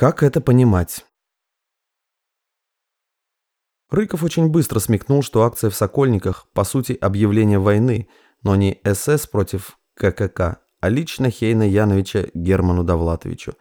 Как это понимать? Рыков очень быстро смекнул, что акция в Сокольниках по сути объявление войны, но не СС против ККК, а лично Хейна Яновича Герману Довлатовичу.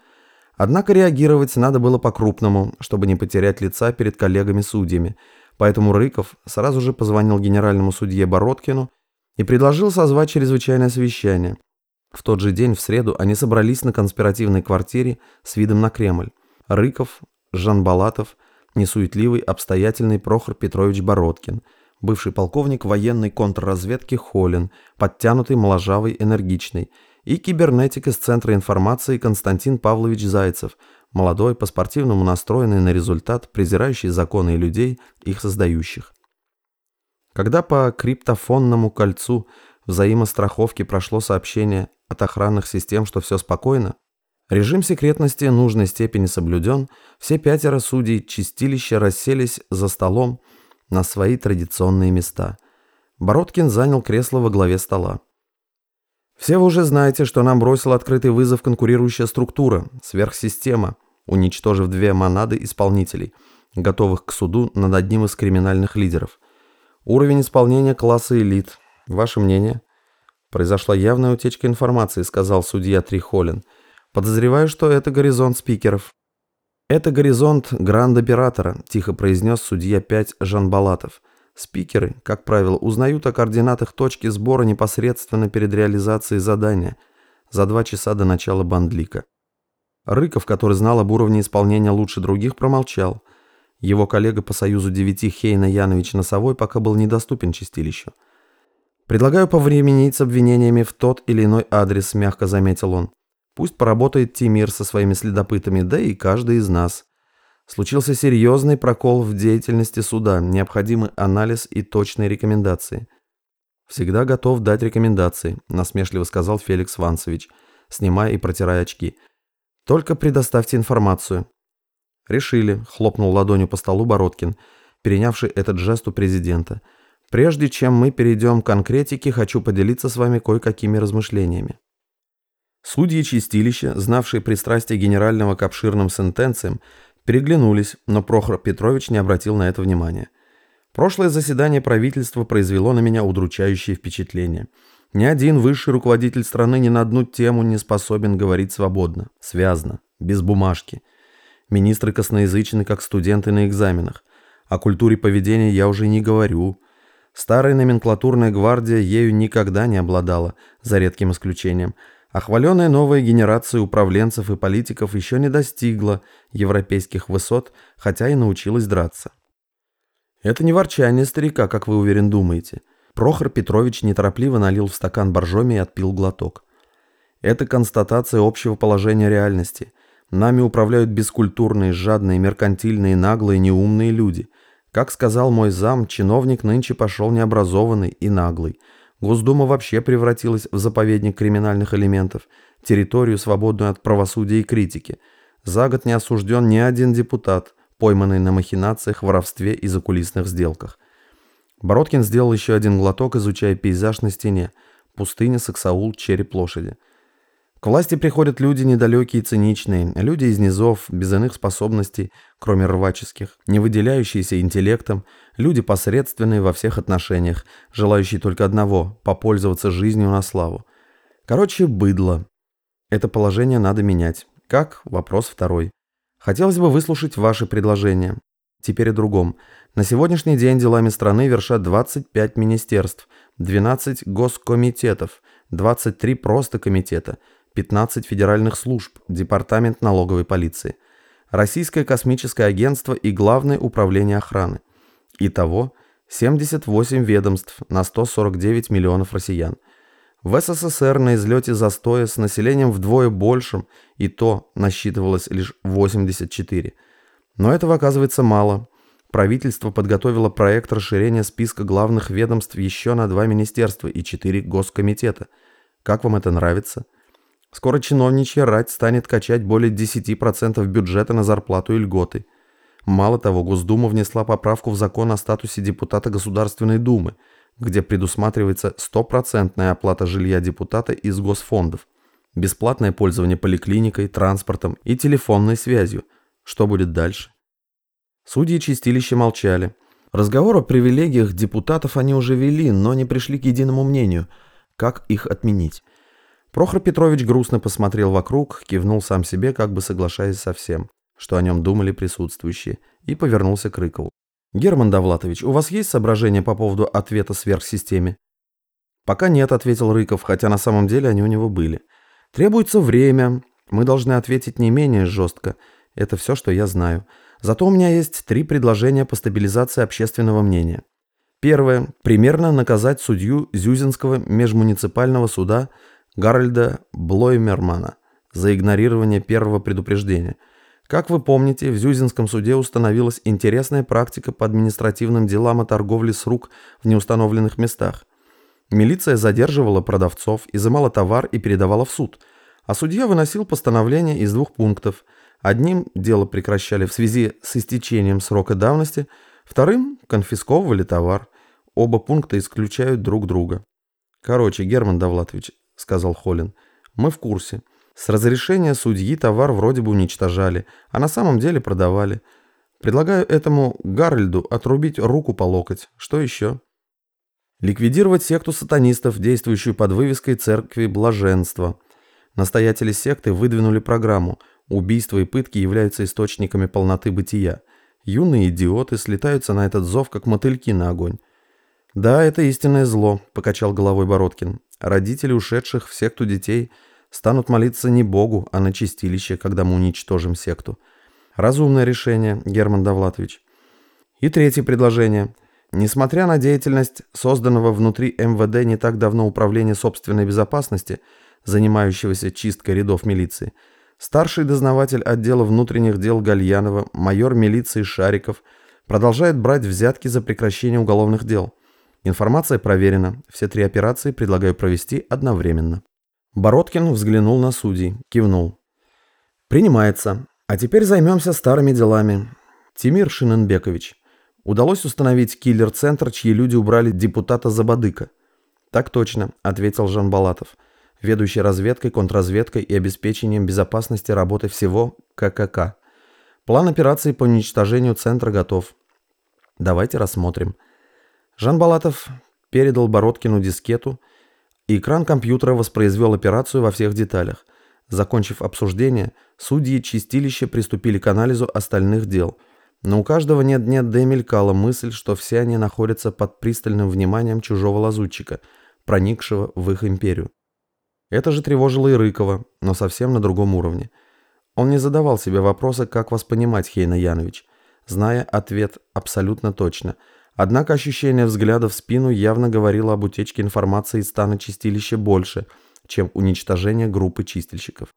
Однако реагировать надо было по-крупному, чтобы не потерять лица перед коллегами-судьями, поэтому Рыков сразу же позвонил генеральному судье Бородкину и предложил созвать чрезвычайное совещание – в тот же день, в среду, они собрались на конспиративной квартире с видом на Кремль. Рыков, Жан Балатов, несуетливый, обстоятельный Прохор Петрович Бородкин, бывший полковник военной контрразведки Холин, подтянутый, моложавый, энергичный, и кибернетик из Центра информации Константин Павлович Зайцев, молодой, по-спортивному настроенный на результат, презирающий законы и людей, их создающих. Когда по криптофонному кольцу взаимостраховки прошло сообщение от охранных систем, что все спокойно, режим секретности нужной степени соблюден, все пятеро судей чистилища расселись за столом на свои традиционные места. Бородкин занял кресло во главе стола. Все вы уже знаете, что нам бросил открытый вызов конкурирующая структура, сверхсистема, уничтожив две монады исполнителей, готовых к суду над одним из криминальных лидеров. Уровень исполнения класса элит. Ваше мнение? Произошла явная утечка информации, сказал судья Трихолин. Подозреваю, что это горизонт спикеров. Это горизонт гранд-оператора, тихо произнес судья 5 Жан Балатов. Спикеры, как правило, узнают о координатах точки сбора непосредственно перед реализацией задания, за два часа до начала бандлика. Рыков, который знал об уровне исполнения лучше других, промолчал. Его коллега по Союзу девяти Хейна Янович Носовой пока был недоступен чистилищу. «Предлагаю повременить с обвинениями в тот или иной адрес», – мягко заметил он. «Пусть поработает Тимир со своими следопытами, да и каждый из нас. Случился серьезный прокол в деятельности суда, необходимый анализ и точные рекомендации». «Всегда готов дать рекомендации», – насмешливо сказал Феликс Ванцевич, снимая и протирая очки. «Только предоставьте информацию». «Решили», – хлопнул ладонью по столу Бородкин, перенявший этот жест у президента – Прежде чем мы перейдем к конкретике, хочу поделиться с вами кое-какими размышлениями. Судьи чистилища, знавшие пристрастие генерального к обширным сентенциям, переглянулись, но Прохор Петрович не обратил на это внимания. Прошлое заседание правительства произвело на меня удручающее впечатление. Ни один высший руководитель страны ни на одну тему не способен говорить свободно, связно, без бумажки. Министры косноязычны, как студенты на экзаменах. О культуре поведения я уже не говорю – Старая номенклатурная гвардия ею никогда не обладала, за редким исключением, а новая генерация управленцев и политиков еще не достигла европейских высот, хотя и научилась драться. Это не ворчание старика, как вы уверен думаете. Прохор Петрович неторопливо налил в стакан боржоми и отпил глоток. Это констатация общего положения реальности. Нами управляют бескультурные, жадные, меркантильные, наглые, неумные люди – как сказал мой зам, чиновник нынче пошел необразованный и наглый. Госдума вообще превратилась в заповедник криминальных элементов, территорию, свободную от правосудия и критики. За год не осужден ни один депутат, пойманный на махинациях, воровстве и закулисных сделках. Бородкин сделал еще один глоток, изучая пейзаж на стене. Пустыня, Саксаул, череп лошади. К власти приходят люди недалекие и циничные, люди из низов, без иных способностей, кроме рваческих, не выделяющиеся интеллектом, люди посредственные во всех отношениях, желающие только одного – попользоваться жизнью на славу. Короче, быдло. Это положение надо менять. Как? Вопрос второй. Хотелось бы выслушать ваши предложения. Теперь о другом. На сегодняшний день делами страны вершат 25 министерств, 12 госкомитетов, 23 просто комитета – 15 федеральных служб, Департамент налоговой полиции, Российское космическое агентство и Главное управление охраны. Итого 78 ведомств на 149 миллионов россиян. В СССР на излете застоя с населением вдвое большим, и то насчитывалось лишь 84. Но этого оказывается мало. Правительство подготовило проект расширения списка главных ведомств еще на два министерства и четыре госкомитета. Как вам это нравится? Скоро чиновничья рать станет качать более 10% бюджета на зарплату и льготы. Мало того, Госдума внесла поправку в закон о статусе депутата Государственной Думы, где предусматривается стопроцентная оплата жилья депутата из госфондов. бесплатное пользование поликлиникой, транспортом и телефонной связью. Что будет дальше? Судьи чистилища молчали. Разговор о привилегиях депутатов они уже вели, но не пришли к единому мнению, как их отменить. Прохор Петрович грустно посмотрел вокруг, кивнул сам себе, как бы соглашаясь со всем, что о нем думали присутствующие, и повернулся к Рыкову. «Герман Довлатович, у вас есть соображения по поводу ответа сверхсистеме?» «Пока нет», — ответил Рыков, хотя на самом деле они у него были. «Требуется время. Мы должны ответить не менее жестко. Это все, что я знаю. Зато у меня есть три предложения по стабилизации общественного мнения. Первое. Примерно наказать судью Зюзинского межмуниципального суда Гарольда Блоймермана за игнорирование первого предупреждения. Как вы помните, в Зюзинском суде установилась интересная практика по административным делам о торговле с рук в неустановленных местах. Милиция задерживала продавцов, изымала товар и передавала в суд, а судья выносил постановление из двух пунктов. Одним дело прекращали в связи с истечением срока давности, вторым конфисковывали товар. Оба пункта исключают друг друга. Короче, Герман Довлатович, сказал Холин. «Мы в курсе. С разрешения судьи товар вроде бы уничтожали, а на самом деле продавали. Предлагаю этому Гарольду отрубить руку по локоть. Что еще?» Ликвидировать секту сатанистов, действующую под вывеской Церкви Блаженства. Настоятели секты выдвинули программу «Убийства и пытки являются источниками полноты бытия». Юные идиоты слетаются на этот зов, как мотыльки на огонь. «Да, это истинное зло», – покачал головой Бородкин. Родители ушедших в секту детей станут молиться не Богу, а на чистилище, когда мы уничтожим секту. Разумное решение, Герман Довлатович. И третье предложение. Несмотря на деятельность созданного внутри МВД не так давно Управления собственной безопасности, занимающегося чисткой рядов милиции, старший дознаватель отдела внутренних дел Гальянова, майор милиции Шариков, продолжает брать взятки за прекращение уголовных дел – Информация проверена. Все три операции предлагаю провести одновременно. Бородкин взглянул на судей, кивнул. Принимается. А теперь займемся старыми делами. Тимир Шиненбекович. Удалось установить киллер-центр, чьи люди убрали депутата Забадыка. Так точно, ответил Жан Балатов, ведущий разведкой, контрразведкой и обеспечением безопасности работы всего ККК. План операции по уничтожению центра готов. Давайте рассмотрим. Жан Балатов передал Бородкину дискету, и экран компьютера воспроизвел операцию во всех деталях. Закончив обсуждение, судьи чистилища приступили к анализу остальных дел. Но у каждого нет-нет да и мелькала мысль, что все они находятся под пристальным вниманием чужого лазутчика, проникшего в их империю. Это же тревожило и Рыкова, но совсем на другом уровне. Он не задавал себе вопроса, как вас понимать, Хейна Янович, зная ответ абсолютно точно – Однако ощущение взгляда в спину явно говорило об утечке информации из стана чистилища больше, чем уничтожение группы чистильщиков.